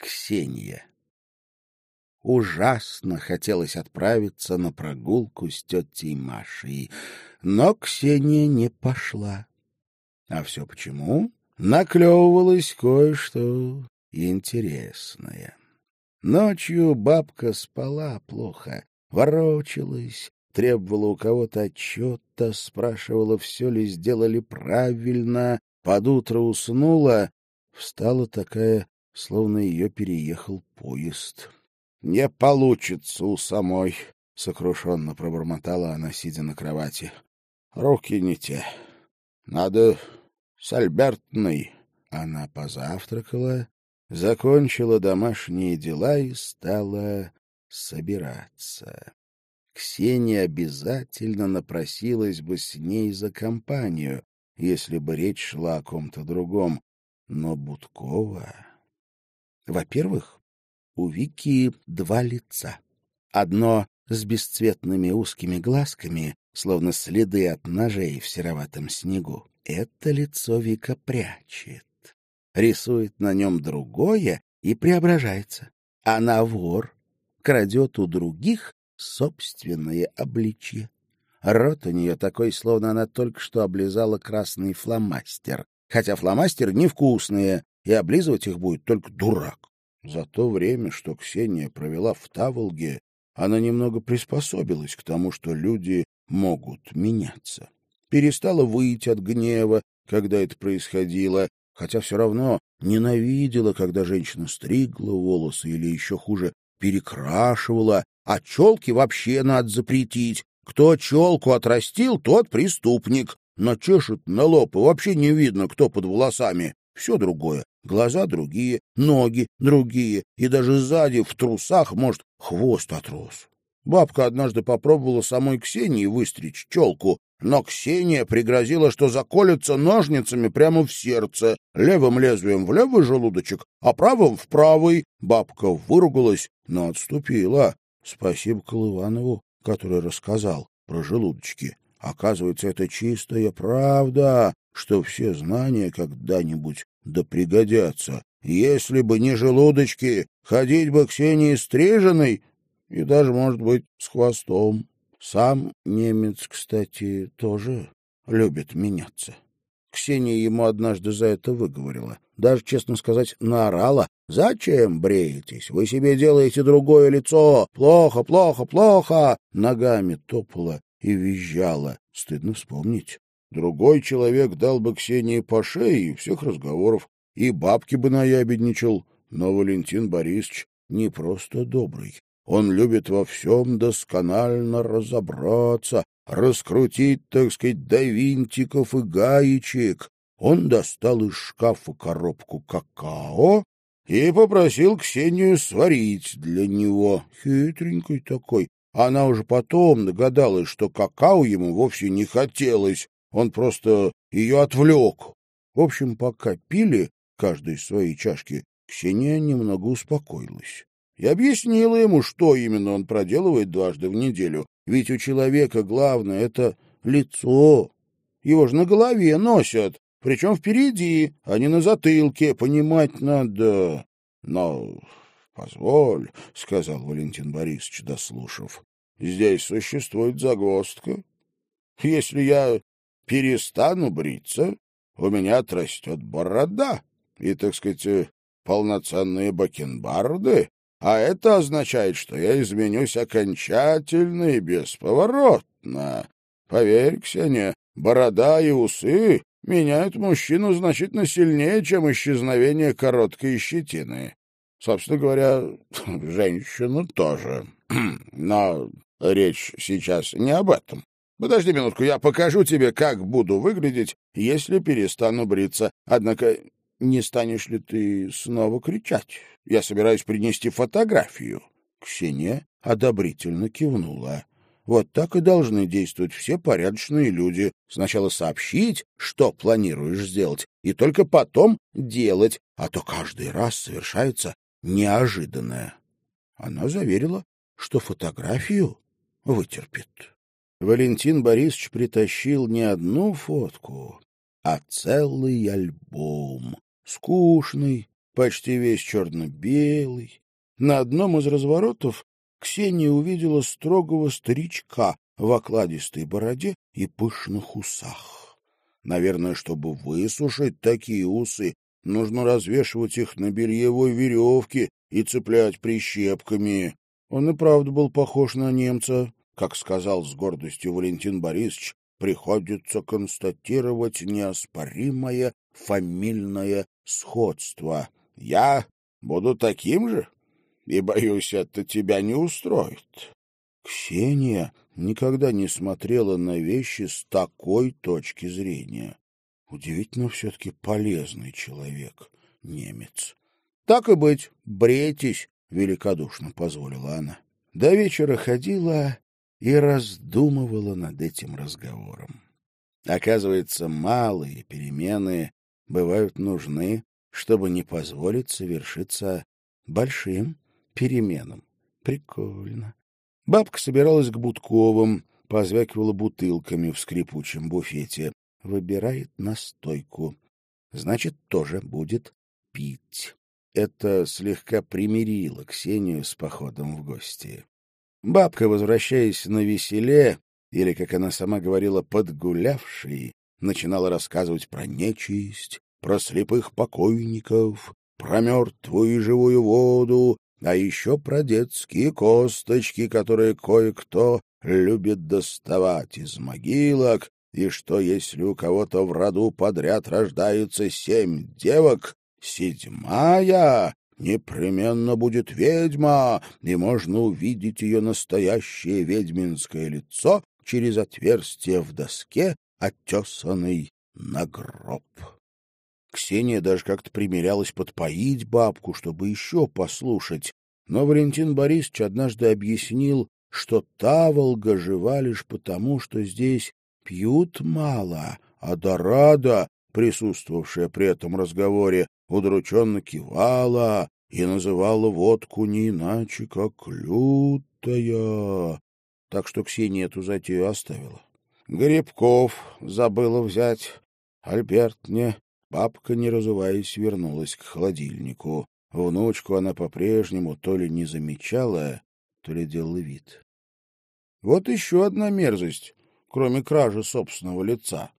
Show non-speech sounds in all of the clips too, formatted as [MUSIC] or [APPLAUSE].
Ксения. Ужасно хотелось отправиться на прогулку с тетей Машей, но Ксения не пошла. А все почему? Наклевывалось кое-что интересное. Ночью бабка спала плохо, ворочалась, требовала у кого-то отчета, спрашивала, все ли сделали правильно, под утро уснула, встала такая словно ее переехал поезд. — Не получится у самой, — сокрушенно пробормотала она, сидя на кровати. — Руки не те. Надо с Альбертной. Она позавтракала, закончила домашние дела и стала собираться. Ксения обязательно напросилась бы с ней за компанию, если бы речь шла о ком-то другом. Но Будкова... Во-первых, у Вики два лица. Одно с бесцветными узкими глазками, словно следы от ножей в сероватом снегу. Это лицо Вика прячет. Рисует на нем другое и преображается. Она вор, крадет у других собственное обличье. Рот у нее такой, словно она только что облизала красный фломастер. Хотя фломастер невкусные, и облизывать их будет только дурак. За то время, что Ксения провела в Таволге, она немного приспособилась к тому, что люди могут меняться. Перестала выйти от гнева, когда это происходило, хотя все равно ненавидела, когда женщина стригла волосы или еще хуже перекрашивала, а челки вообще надо запретить. Кто челку отрастил, тот преступник. Начешет на лоб, и вообще не видно, кто под волосами. Все другое. Глаза другие, ноги другие, и даже сзади в трусах, может, хвост отрос. Бабка однажды попробовала самой Ксении выстричь челку, но Ксения пригрозила, что заколется ножницами прямо в сердце, левым лезвием в левый желудочек, а правым в правый. Бабка выругалась, но отступила. Спасибо Колыванову, который рассказал про желудочки. Оказывается, это чистая правда, что все знания когда-нибудь да пригодятся. Если бы не желудочки, ходить бы Ксении стриженной и даже, может быть, с хвостом. Сам немец, кстати, тоже любит меняться. Ксения ему однажды за это выговорила. Даже, честно сказать, наорала. «Зачем бреетесь? Вы себе делаете другое лицо! Плохо, плохо, плохо!» Ногами топала и визжала. Стыдно вспомнить. Другой человек дал бы Ксении по шее и всех разговоров, и бабки бы наябедничал, но Валентин Борисович не просто добрый. Он любит во всем досконально разобраться, раскрутить, так сказать, до винтиков и гаечек. Он достал из шкафа коробку какао и попросил Ксению сварить для него. Хитренький такой. Она уже потом догадалась, что какао ему вовсе не хотелось, он просто ее отвлек. В общем, пока пили, каждый из своей чашки, Ксения немного успокоилась. И объяснила ему, что именно он проделывает дважды в неделю. Ведь у человека главное — это лицо. Его же на голове носят, причем впереди, а не на затылке. Понимать надо. Но позволь, — сказал Валентин Борисович, дослушав, — здесь существует загвоздка. Если я перестану бриться, у меня отрастет борода и, так сказать, э, полноценные бакенбарды, а это означает, что я изменюсь окончательно и бесповоротно. Поверь, Ксения, борода и усы меняют мужчину значительно сильнее, чем исчезновение короткой щетины. Собственно говоря, [LAUGHS] женщину тоже. [CLEARS THROAT] Но речь сейчас не об этом. Подожди минутку, я покажу тебе, как буду выглядеть, если перестану бриться. Однако не станешь ли ты снова кричать? Я собираюсь принести фотографию. Ксения одобрительно кивнула. Вот так и должны действовать все порядочные люди. Сначала сообщить, что планируешь сделать, и только потом делать, а то каждый раз совершается неожиданное. Она заверила, что фотографию вытерпит. Валентин Борисович притащил не одну фотку, а целый альбом. Скучный, почти весь черно-белый. На одном из разворотов Ксения увидела строгого старичка в окладистой бороде и пышных усах. Наверное, чтобы высушить такие усы, нужно развешивать их на бельевой веревке и цеплять прищепками. Он и правда был похож на немца. Как сказал с гордостью Валентин Борисович, приходится констатировать неоспоримое фамильное сходство. Я буду таким же, и, боюсь, это тебя не устроит. Ксения никогда не смотрела на вещи с такой точки зрения. Удивительно все-таки полезный человек, немец. — Так и быть, брейтесь, — великодушно позволила она. До вечера ходила и раздумывала над этим разговором. Оказывается, малые перемены бывают нужны, чтобы не позволить совершиться большим переменам. Прикольно. Бабка собиралась к Будковым, позвякивала бутылками в скрипучем буфете. Выбирает настойку. Значит, тоже будет пить. Это слегка примирило Ксению с походом в гости. Бабка, возвращаясь на веселе, или, как она сама говорила, подгулявший, начинала рассказывать про нечисть, про слепых покойников, про мертвую и живую воду, а еще про детские косточки, которые кое-кто любит доставать из могилок, и что если у кого-то в роду подряд рождается семь девок, седьмая непременно будет ведьма, и можно увидеть ее настоящее ведьминское лицо через отверстие в доске, оттесанной на гроб. Ксения даже как-то примерялась подпоить бабку, чтобы еще послушать, но Валентин Борисович однажды объяснил, что таволга жива лишь потому, что здесь пьют мало, а Дорада, присутствовавшая при этом разговоре, удрученно кивала и называла водку не иначе, как лютая. Так что Ксения эту затею оставила. Грибков забыла взять. Альберт не Бабка, не разуваясь, вернулась к холодильнику. Внучку она по-прежнему то ли не замечала, то ли делала вид. Вот еще одна мерзость, кроме кражи собственного лица.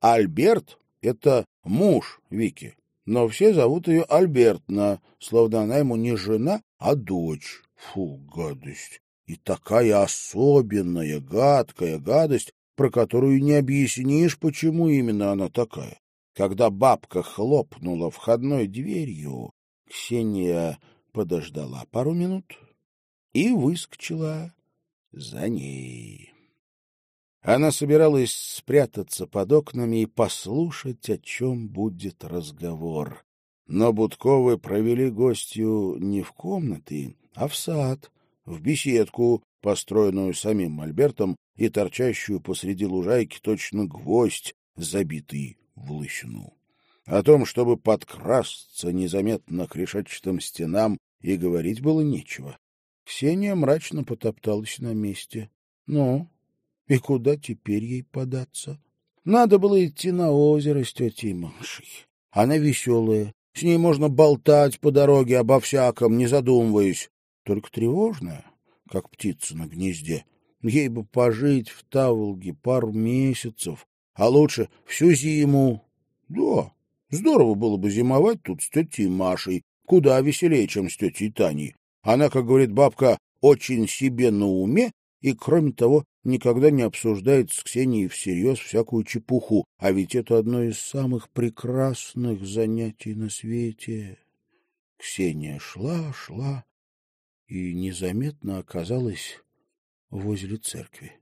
Альберт — это муж Вики, но все зовут ее Альбертна, словно она ему не жена, а дочь. Фу, гадость! И такая особенная, гадкая гадость, про которую не объяснишь, почему именно она такая. Когда бабка хлопнула входной дверью, Ксения подождала пару минут и выскочила за ней. Она собиралась спрятаться под окнами и послушать, о чем будет разговор. Но Будковы провели гостью не в комнаты, а в сад, в беседку, построенную самим Альбертом и торчащую посреди лужайки точно гвоздь, забитый в лысину. О том, чтобы подкрасться незаметно к решетчатым стенам, и говорить было нечего. Ксения мрачно потопталась на месте. Ну, и куда теперь ей податься? Надо было идти на озеро с тетей Машей. Она веселая, с ней можно болтать по дороге обо всяком, не задумываясь. Только тревожная, как птица на гнезде. Ей бы пожить в Таволге пару месяцев, а лучше всю зиму. Да, здорово было бы зимовать тут с тетей Машей, куда веселее, чем с тетей Таней. Она, как говорит бабка, очень себе на уме и, кроме того, никогда не обсуждает с Ксенией всерьез всякую чепуху, а ведь это одно из самых прекрасных занятий на свете. Ксения шла, шла и незаметно оказалась возле церкви.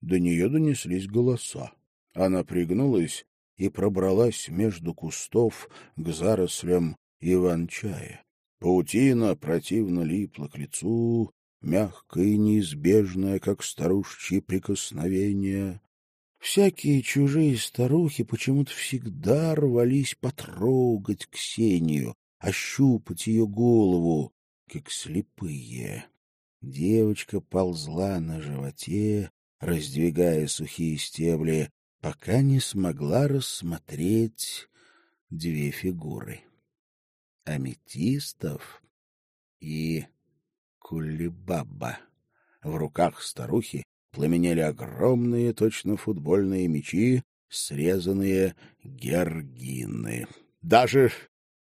До нее донеслись голоса. Она пригнулась и пробралась между кустов к зарослям иван-чая. Паутина противно липла к лицу, мягкая и неизбежная, как старушечьи прикосновения. Всякие чужие старухи почему-то всегда рвались потрогать Ксению, ощупать ее голову, как слепые. Девочка ползла на животе, раздвигая сухие стебли, пока не смогла рассмотреть две фигуры. аметистов и кулибаба. В руках старухи пламенели огромные, точно футбольные мячи, срезанные гергины. — Даже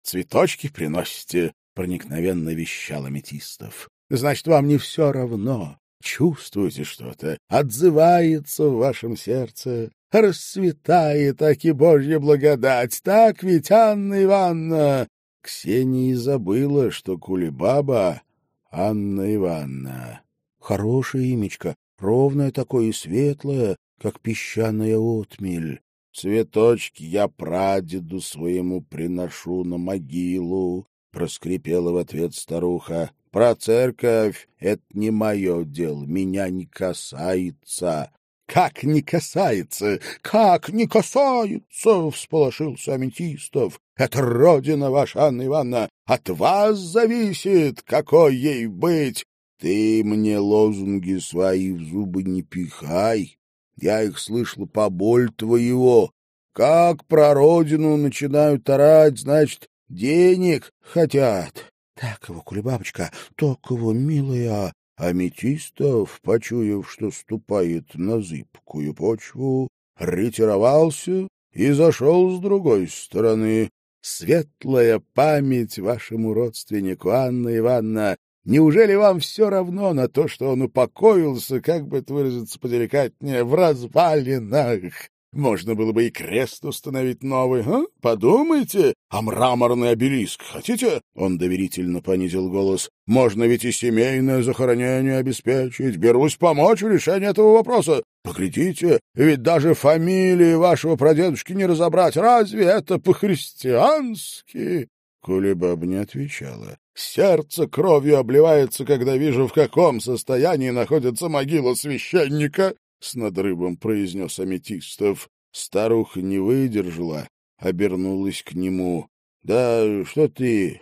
цветочки приносите, — проникновенно вещал Аметистов. — Значит, вам не все равно. Чувствуете что-то, отзывается в вашем сердце, расцветает, аки Божья благодать. Так ведь, Анна Ивановна? Ксения забыла, что Кулебаба — Анна Ивановна. Хорошее имечко, ровное такое и светлое, как песчаная отмель. Цветочки я прадеду своему приношу на могилу, — проскрипела в ответ старуха. — Про церковь — это не мое дело, меня не касается. — Как не касается? Как не касается? — всполошился Аметистов. — Это родина ваша, Анна Ивановна. От вас зависит, какой ей быть. Ты мне лозунги свои в зубы не пихай. Я их слышал по боль твоего. Как про родину начинают орать, значит, денег хотят. Так его, кулебабочка, так его, милая. Аметистов, почуяв, что ступает на зыбкую почву, ретировался и зашел с другой стороны. Светлая память вашему родственнику, Анна Ивановна, Неужели вам все равно на то, что он упокоился, как бы это выразиться поделикатнее, в развалинах? Можно было бы и крест установить новый, а? Подумайте, а мраморный обелиск хотите? Он доверительно понизил голос. Можно ведь и семейное захоронение обеспечить. Берусь помочь в решении этого вопроса. Поглядите, ведь даже фамилии вашего прадедушки не разобрать. Разве это по-христиански? Кулебаб не отвечала. Сердце кровью обливается, когда вижу, в каком состоянии находится могила священника, — с надрывом произнес Аметистов. Старуха не выдержала, обернулась к нему. — Да что ты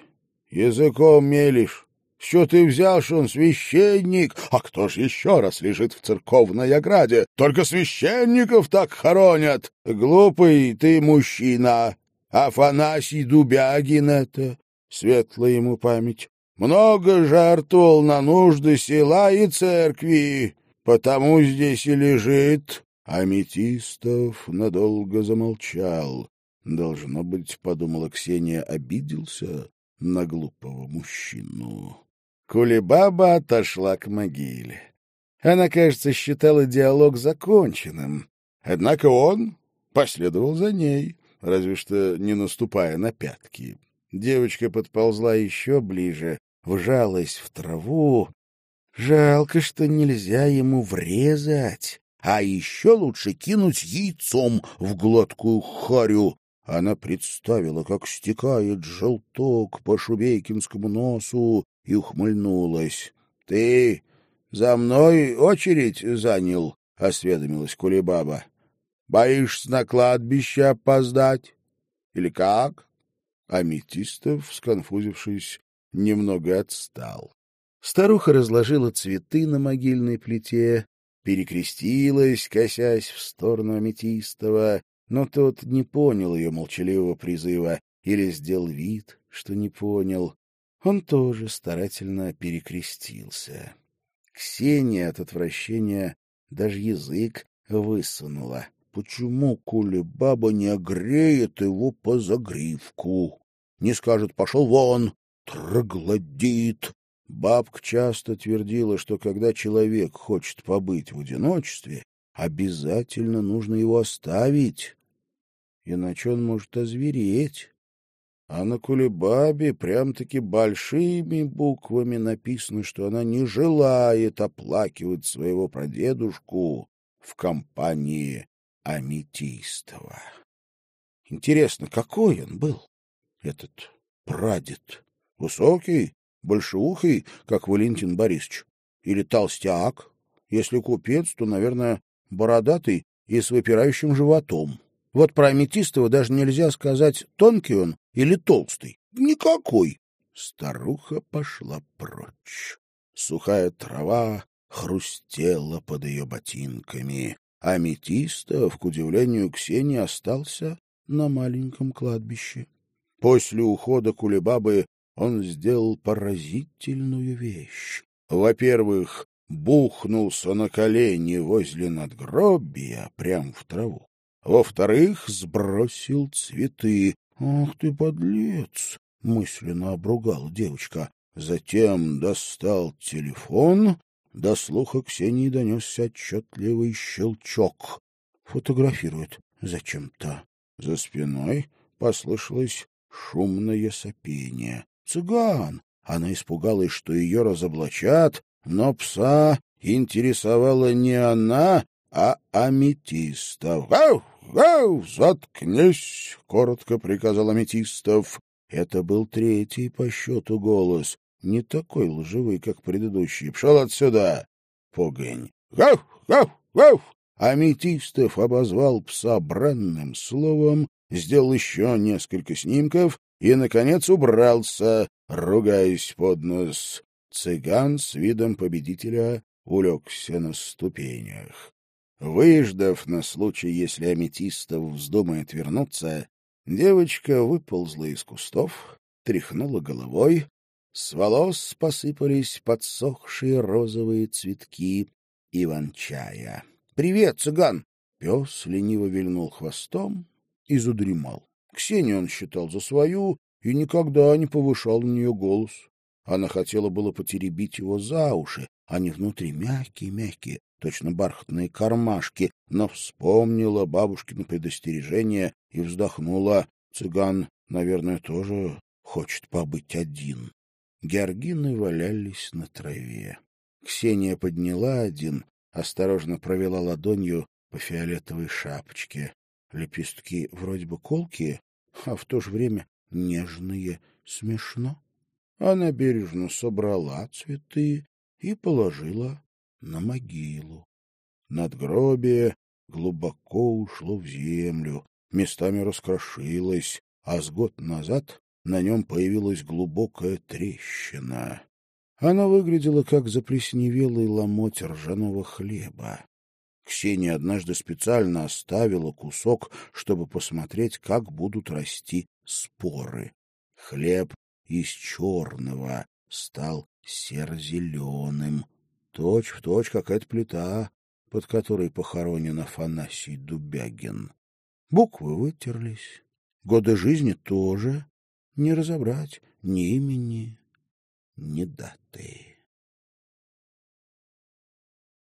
языком мелешь? Что ты взял, что он священник? А кто ж еще раз лежит в церковной ограде? Только священников так хоронят. Глупый ты мужчина. Афанасий Дубягин это светлая ему память, много жертвовал на нужды села и церкви, потому здесь и лежит. Аметистов надолго замолчал. Должно быть, подумала Ксения, обиделся на глупого мужчину. Кулебаба отошла к могиле. Она, кажется, считала диалог законченным. Однако он последовал за ней, разве что не наступая на пятки. Девочка подползла еще ближе, вжалась в траву. Жалко, что нельзя ему врезать, а еще лучше кинуть яйцом в гладкую харю. Она представила, как стекает желток по шубейкинскому носу, и ухмыльнулась. — Ты за мной очередь занял? — осведомилась Кулебаба. — Боишься на кладбище опоздать? Или как? Аметистов, сконфузившись, немного отстал. Старуха разложила цветы на могильной плите, перекрестилась, косясь в сторону Аметистова, но тот не понял ее молчаливого призыва или сделал вид, что не понял. Он тоже старательно перекрестился. Ксения от отвращения даже язык высунула. Почему Кулебаба не огреет его по загривку? не скажет «пошел вон», троглодит. Бабка часто твердила, что когда человек хочет побыть в одиночестве, обязательно нужно его оставить, иначе он может озвереть. А на Кулебабе прям-таки большими буквами написано, что она не желает оплакивать своего прадедушку в компании Аметистова. Интересно, какой он был? этот прадед? Высокий, большеухий, как Валентин Борисович? Или толстяк? Если купец, то, наверное, бородатый и с выпирающим животом. Вот про Аметистова даже нельзя сказать, тонкий он или толстый. Никакой. Старуха пошла прочь. Сухая трава хрустела под ее ботинками. Аметистов, к удивлению Ксении, остался на маленьком кладбище. После ухода Кулебабы он сделал поразительную вещь. Во-первых, бухнулся на колени возле надгробия, прямо в траву. Во-вторых, сбросил цветы. «Ах ты, подлец!» — мысленно обругала девочка. Затем достал телефон. До слуха Ксении донесся отчетливый щелчок. Фотографирует зачем-то. За спиной послышалось шумное сопение. «Цыган!» Она испугалась, что ее разоблачат, но пса интересовала не она, а аметистов. «Гау! Гау! Заткнись!» — коротко приказал аметистов. Это был третий по счету голос, не такой лживый, как предыдущий. «Пшел отсюда!» Погонь. «Гау! Гау! Гау!» Аметистов обозвал пса бранным словом, сделал еще несколько снимков и, наконец, убрался, ругаясь под нос. Цыган с видом победителя улегся на ступенях. Выждав на случай, если аметистов вздумает вернуться, девочка выползла из кустов, тряхнула головой, с волос посыпались подсохшие розовые цветки иван-чая. — Привет, цыган! Пес лениво вильнул хвостом и задремал. Ксению он считал за свою и никогда не повышал на нее голос. Она хотела было потеребить его за уши, они внутри мягкие-мягкие, точно бархатные кармашки, но вспомнила бабушкино предостережение и вздохнула. Цыган, наверное, тоже хочет побыть один. Георгины валялись на траве. Ксения подняла один, осторожно провела ладонью по фиолетовой шапочке. Лепестки вроде бы колкие, а в то же время нежные, смешно. Она бережно собрала цветы и положила на могилу. Надгробие глубоко ушло в землю, местами раскрошилось, а с год назад на нем появилась глубокая трещина. Она выглядела как заплесневелый ломоть ржаного хлеба. Ксения однажды специально оставила кусок, чтобы посмотреть, как будут расти споры. Хлеб из черного стал серо-зеленым, точь-в-точь, как эта плита, под которой похоронен Афанасий Дубягин. Буквы вытерлись, годы жизни тоже, не разобрать ни имени, ни даты.